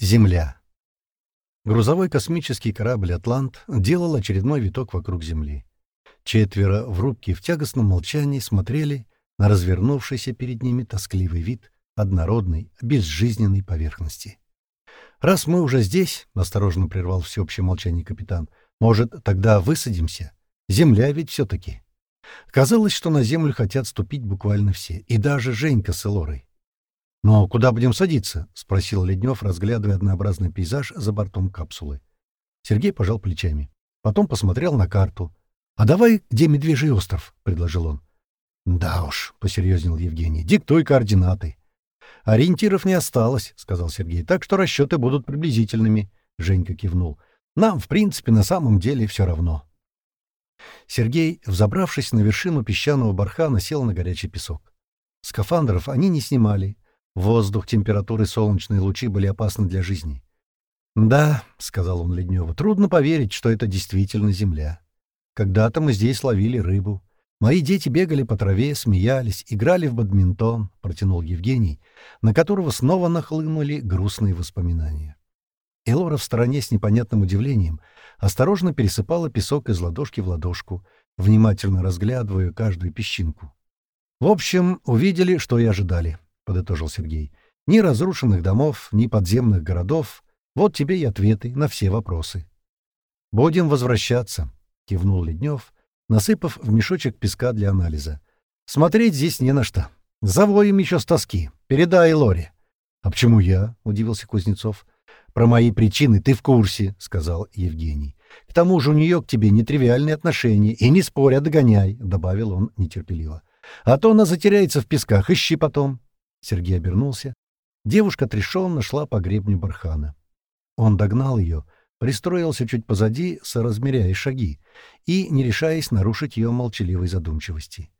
Земля. Грузовой космический корабль «Атлант» делал очередной виток вокруг Земли. Четверо в рубке в тягостном молчании смотрели на развернувшийся перед ними тоскливый вид однородной, безжизненной поверхности. «Раз мы уже здесь», — осторожно прервал всеобщее молчание капитан, — «может, тогда высадимся? Земля ведь все-таки». Казалось, что на землю хотят ступить буквально все, и даже Женька с Элорой. «Но куда будем садиться?» — спросил Леднев, разглядывая однообразный пейзаж за бортом капсулы. Сергей пожал плечами. Потом посмотрел на карту. «А давай, где Медвежий остров?» — предложил он. «Да уж», — посерьезнел Евгений, — «диктуй координаты». «Ориентиров не осталось», — сказал Сергей, — «так что расчеты будут приблизительными», — Женька кивнул. «Нам, в принципе, на самом деле все равно». Сергей, взобравшись на вершину песчаного бархана, сел на горячий песок. Скафандров они не снимали, Воздух, температуры, солнечные лучи были опасны для жизни. «Да», — сказал он Ледневу, — «трудно поверить, что это действительно земля. Когда-то мы здесь ловили рыбу. Мои дети бегали по траве, смеялись, играли в бадминтон», — протянул Евгений, на которого снова нахлынули грустные воспоминания. Элора в стороне с непонятным удивлением осторожно пересыпала песок из ладошки в ладошку, внимательно разглядывая каждую песчинку. В общем, увидели, что и ожидали. — подытожил Сергей. «Ни разрушенных домов, ни подземных городов. Вот тебе и ответы на все вопросы». «Будем возвращаться», — кивнул Леднев, насыпав в мешочек песка для анализа. «Смотреть здесь не на что. Завоем еще с тоски. Передай Лоре». «А почему я?» — удивился Кузнецов. «Про мои причины ты в курсе», — сказал Евгений. «К тому же у нее к тебе нетривиальные отношения, и не спорь, а догоняй», — добавил он нетерпеливо. «А то она затеряется в песках, ищи потом». Сергей обернулся. Девушка отрешенно шла по гребню бархана. Он догнал ее, пристроился чуть позади, соразмеряя шаги, и не решаясь нарушить ее молчаливой задумчивости.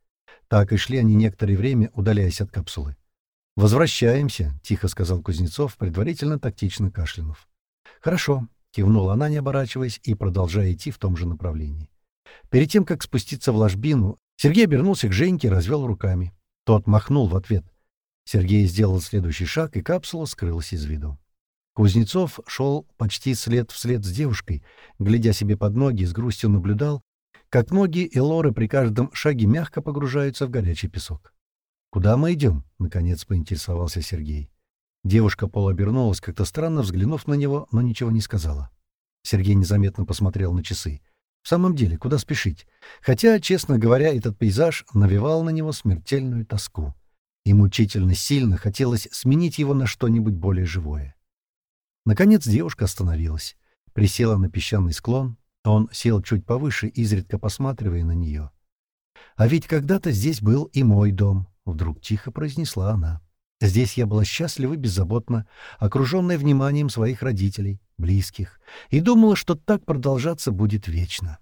Так и шли они некоторое время, удаляясь от капсулы. «Возвращаемся», — тихо сказал Кузнецов, предварительно тактично кашлянув. «Хорошо», — кивнула она, не оборачиваясь, и продолжая идти в том же направлении. Перед тем, как спуститься в ложбину, Сергей обернулся к Женьке и развел руками. Тот махнул в ответ. Сергей сделал следующий шаг, и капсула скрылась из виду. Кузнецов шел почти след вслед с девушкой, глядя себе под ноги, с грустью наблюдал, как ноги Элоры при каждом шаге мягко погружаются в горячий песок. «Куда мы идем?» — наконец поинтересовался Сергей. Девушка полуобернулась, как-то странно взглянув на него, но ничего не сказала. Сергей незаметно посмотрел на часы. В самом деле, куда спешить? Хотя, честно говоря, этот пейзаж навевал на него смертельную тоску и мучительно сильно хотелось сменить его на что-нибудь более живое. Наконец девушка остановилась, присела на песчаный склон, он сел чуть повыше, изредка посматривая на нее. «А ведь когда-то здесь был и мой дом», — вдруг тихо произнесла она. «Здесь я была счастлива и беззаботна, окруженная вниманием своих родителей, близких, и думала, что так продолжаться будет вечно».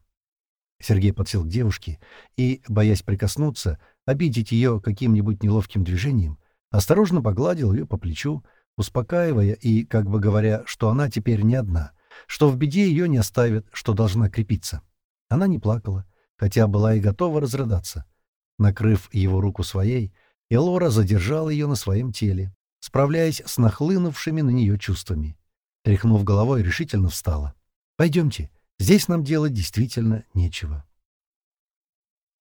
Сергей подсел к девушке и, боясь прикоснуться, обидеть ее каким-нибудь неловким движением, осторожно погладил ее по плечу, успокаивая и, как бы говоря, что она теперь не одна, что в беде ее не оставят, что должна крепиться. Она не плакала, хотя была и готова разрыдаться. Накрыв его руку своей, Элора задержала ее на своем теле, справляясь с нахлынувшими на нее чувствами. Тряхнув головой, решительно встала. «Пойдемте, здесь нам делать действительно нечего».